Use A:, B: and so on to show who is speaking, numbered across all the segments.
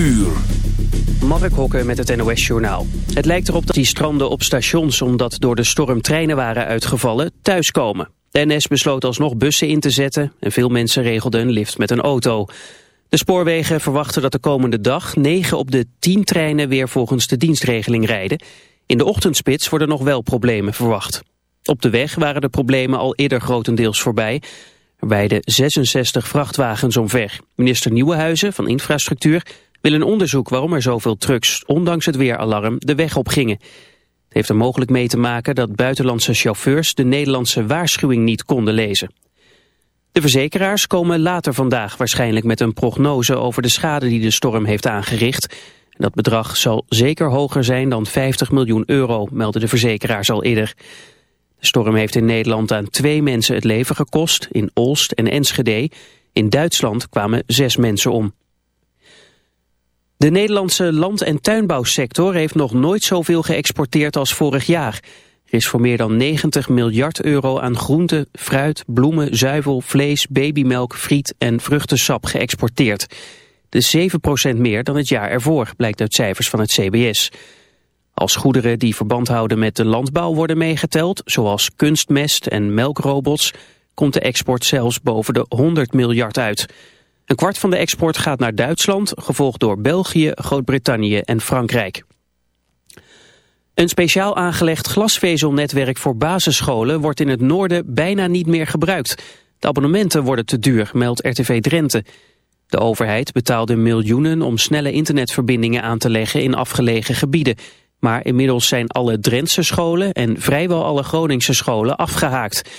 A: uur.
B: Mark Hokker met het NOS Journaal. Het lijkt erop dat die stranden op stations, omdat door de storm treinen waren uitgevallen, thuiskomen. De NS besloot alsnog bussen in te zetten en veel mensen regelden een lift met een auto. De spoorwegen verwachten dat de komende dag 9 op de 10 treinen weer volgens de dienstregeling rijden. In de ochtendspits worden nog wel problemen verwacht. Op de weg waren de problemen al eerder grotendeels voorbij. Er de 66 vrachtwagens omver. Minister Nieuwenhuizen van Infrastructuur wil een onderzoek waarom er zoveel trucks, ondanks het weeralarm, de weg op gingen. Het heeft er mogelijk mee te maken dat buitenlandse chauffeurs de Nederlandse waarschuwing niet konden lezen. De verzekeraars komen later vandaag waarschijnlijk met een prognose over de schade die de storm heeft aangericht. Dat bedrag zal zeker hoger zijn dan 50 miljoen euro, melden de verzekeraars al eerder. De storm heeft in Nederland aan twee mensen het leven gekost, in Olst en Enschede. In Duitsland kwamen zes mensen om. De Nederlandse land- en tuinbouwsector heeft nog nooit zoveel geëxporteerd als vorig jaar. Er is voor meer dan 90 miljard euro aan groenten, fruit, bloemen, zuivel, vlees, babymelk, friet en vruchtensap geëxporteerd. De 7% meer dan het jaar ervoor, blijkt uit cijfers van het CBS. Als goederen die verband houden met de landbouw worden meegeteld, zoals kunstmest en melkrobots, komt de export zelfs boven de 100 miljard uit. Een kwart van de export gaat naar Duitsland, gevolgd door België, Groot-Brittannië en Frankrijk. Een speciaal aangelegd glasvezelnetwerk voor basisscholen wordt in het noorden bijna niet meer gebruikt. De abonnementen worden te duur, meldt RTV Drenthe. De overheid betaalde miljoenen om snelle internetverbindingen aan te leggen in afgelegen gebieden. Maar inmiddels zijn alle Drentse scholen en vrijwel alle Groningse scholen afgehaakt.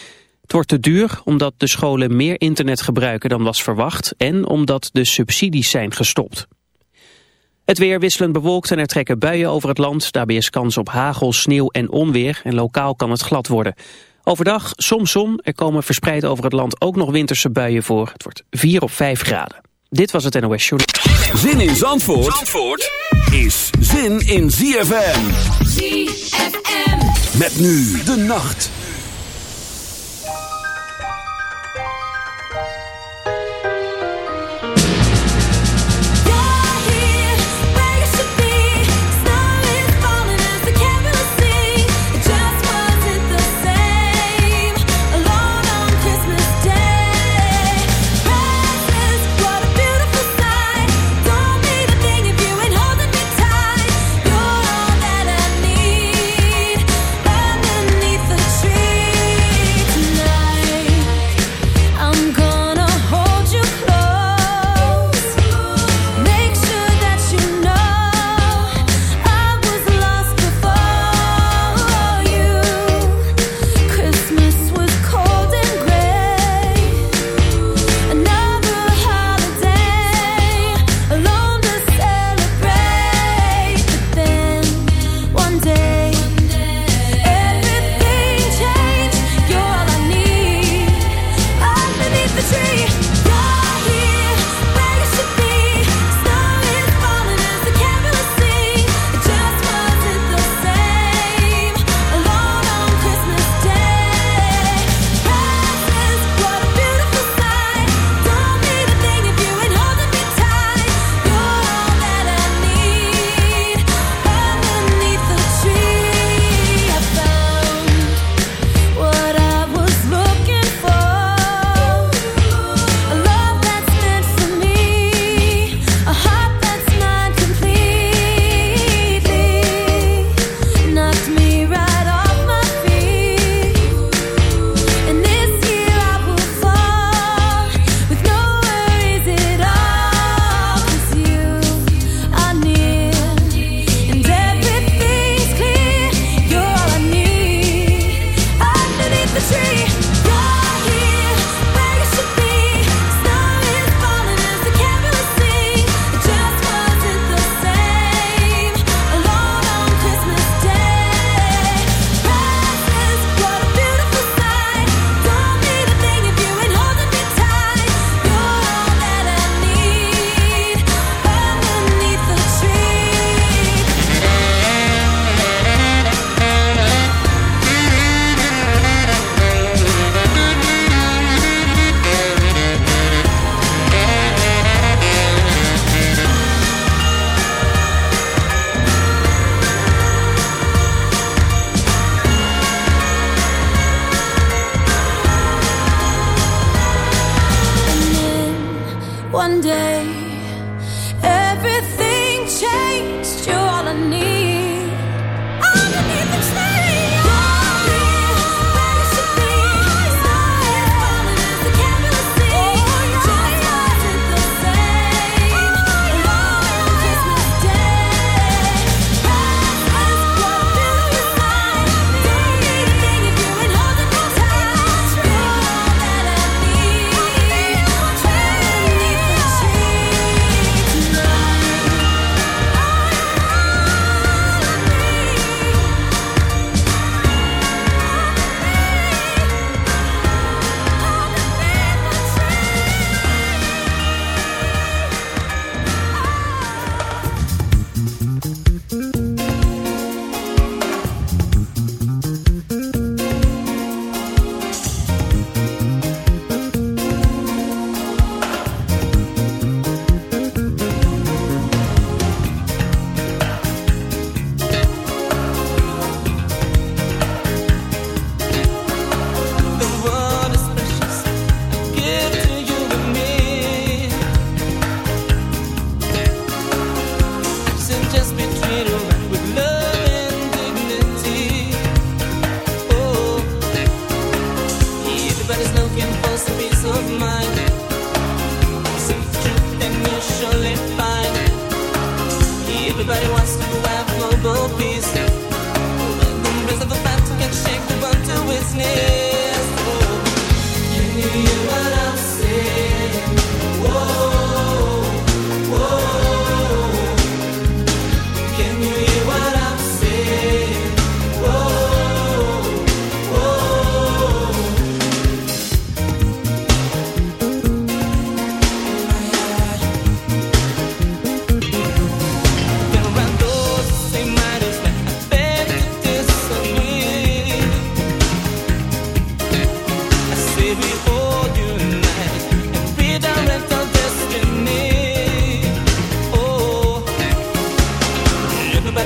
B: Het wordt te duur omdat de scholen meer internet gebruiken dan was verwacht... en omdat de subsidies zijn gestopt. Het weer wisselend bewolkt en er trekken buien over het land. Daarbij is kans op hagel, sneeuw en onweer en lokaal kan het glad worden. Overdag soms zon, er komen verspreid over het land ook nog winterse buien voor. Het wordt 4 of 5 graden. Dit was het NOS Journal.
A: Zin in Zandvoort, Zandvoort is zin in ZFM.
C: ZFM.
A: Met nu de nacht.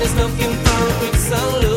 C: There's nothing wrong with solo.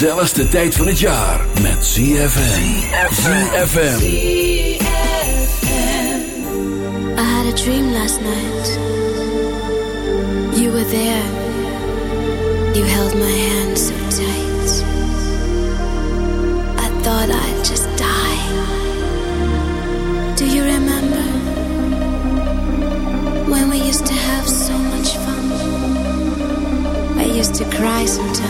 A: Gezelligste tijd van het jaar met ZFM. ZFM.
D: I had a dream last night. You were there. You held my hand so tight. I thought I'd just die. Do you remember? When we used to have so much fun. I
E: used to cry sometimes.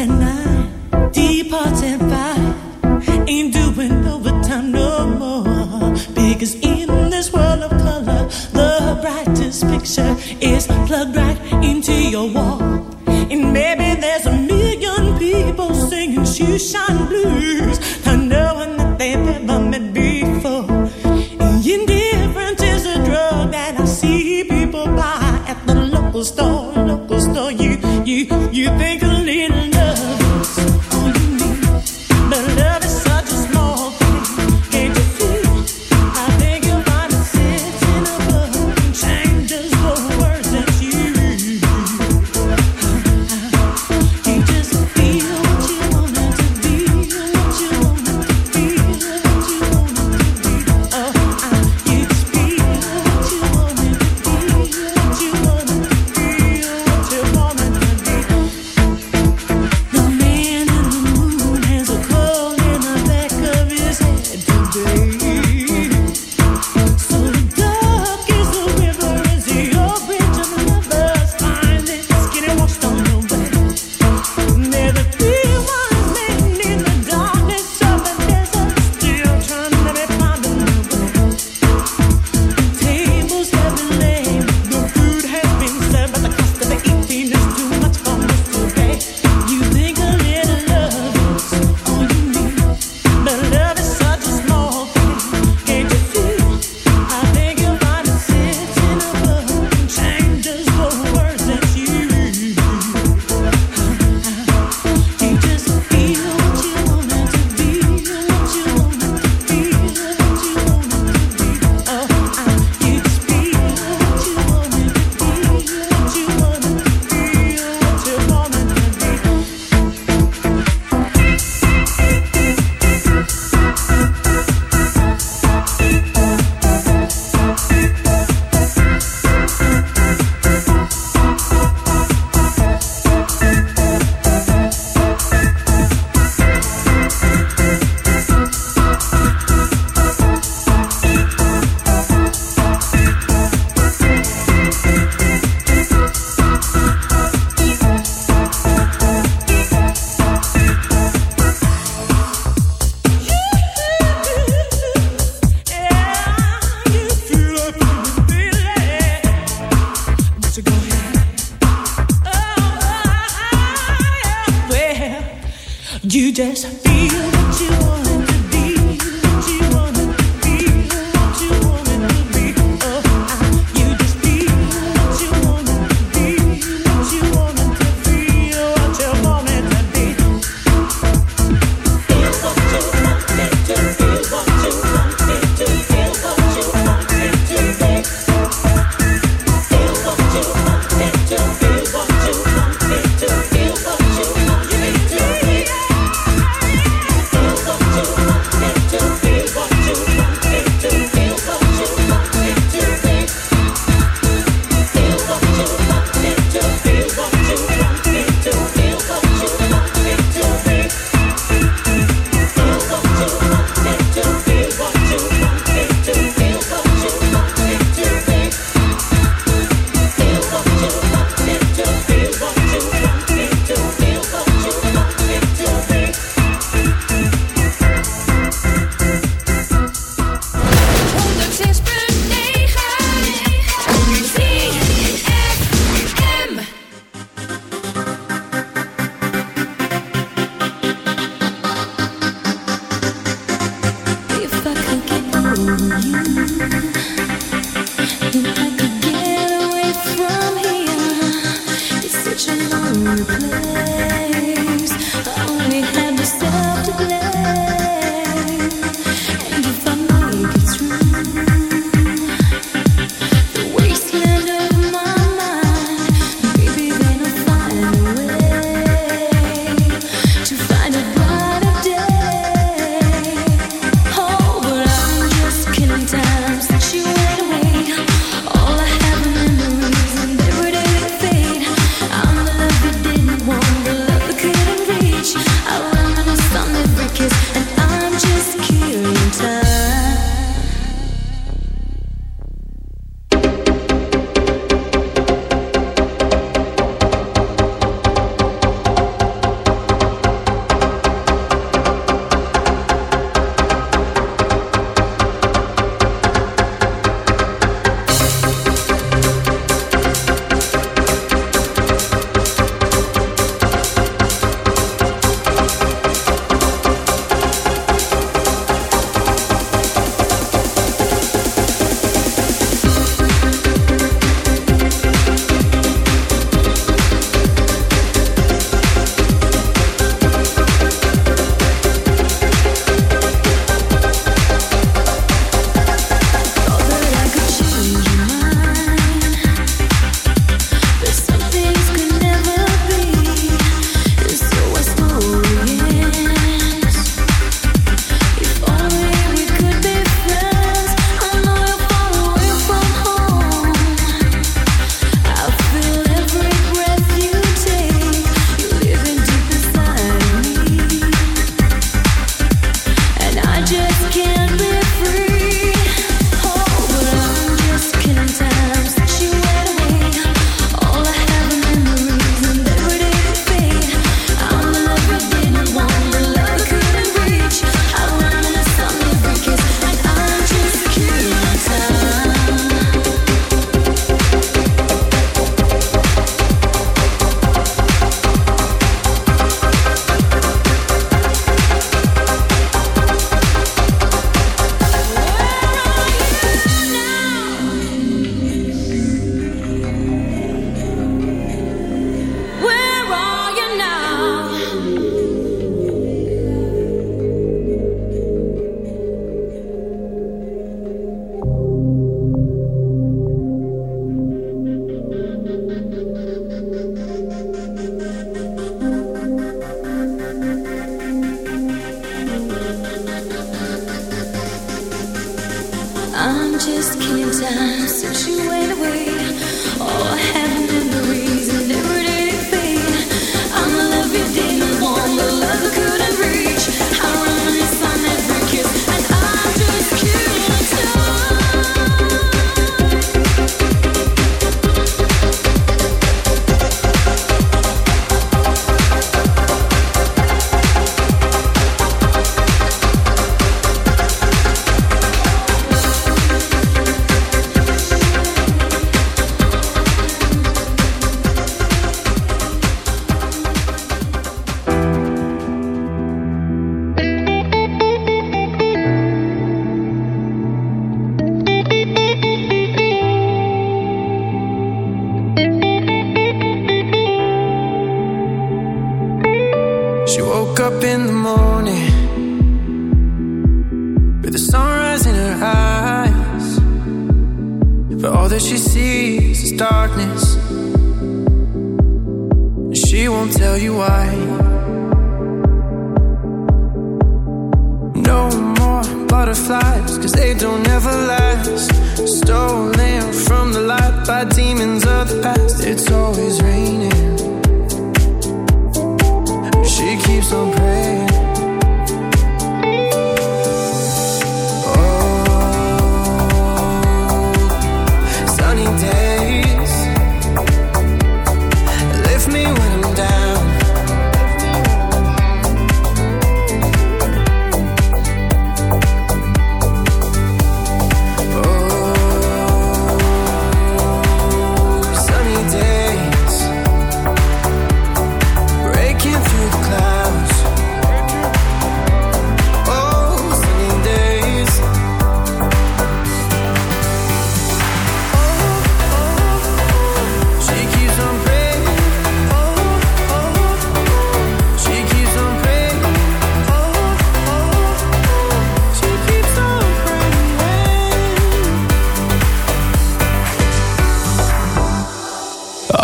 D: and I departed by. Ain't doing overtime
F: no more. Because in this world of color, the brightest picture is plugged right into your wall. And maybe there's a million people singing shoeshine blues.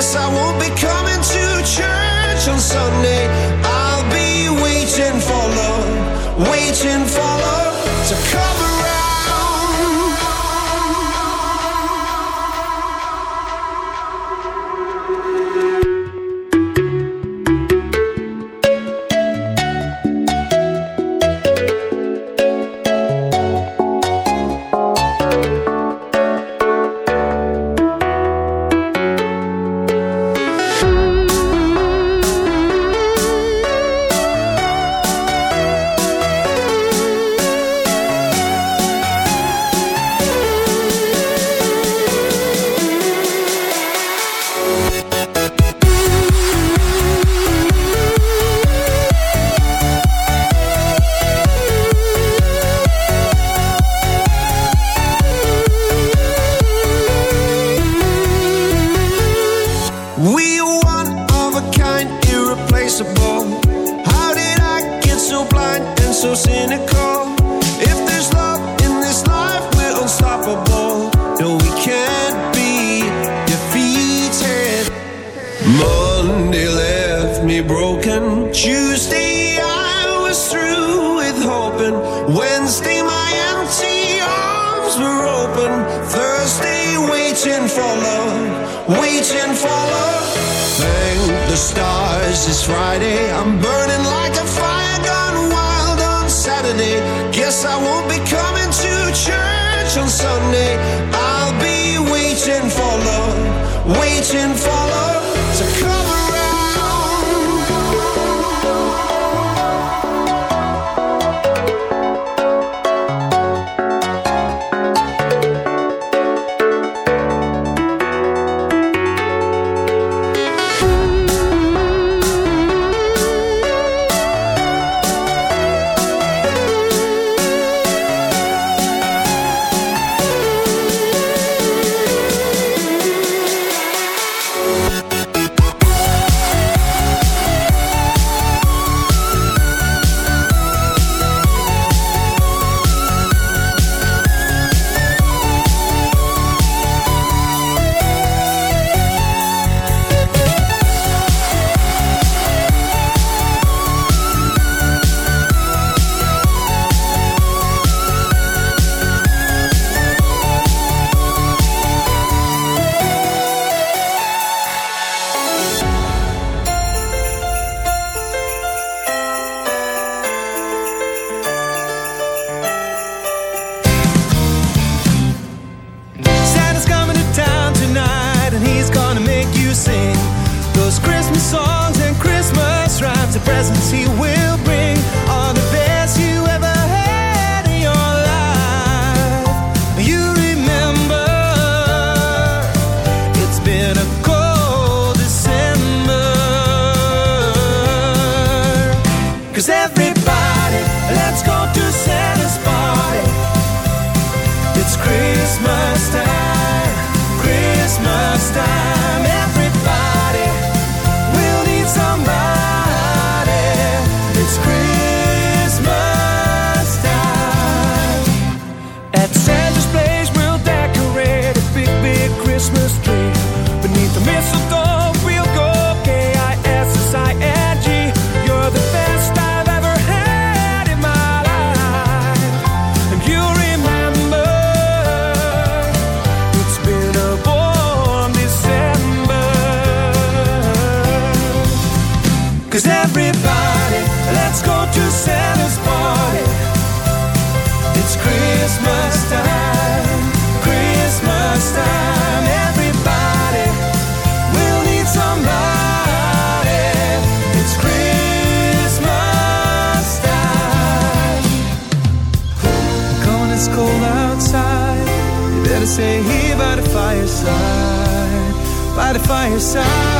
G: Guess I won't be coming to church on Sunday.
D: by
F: your
A: side.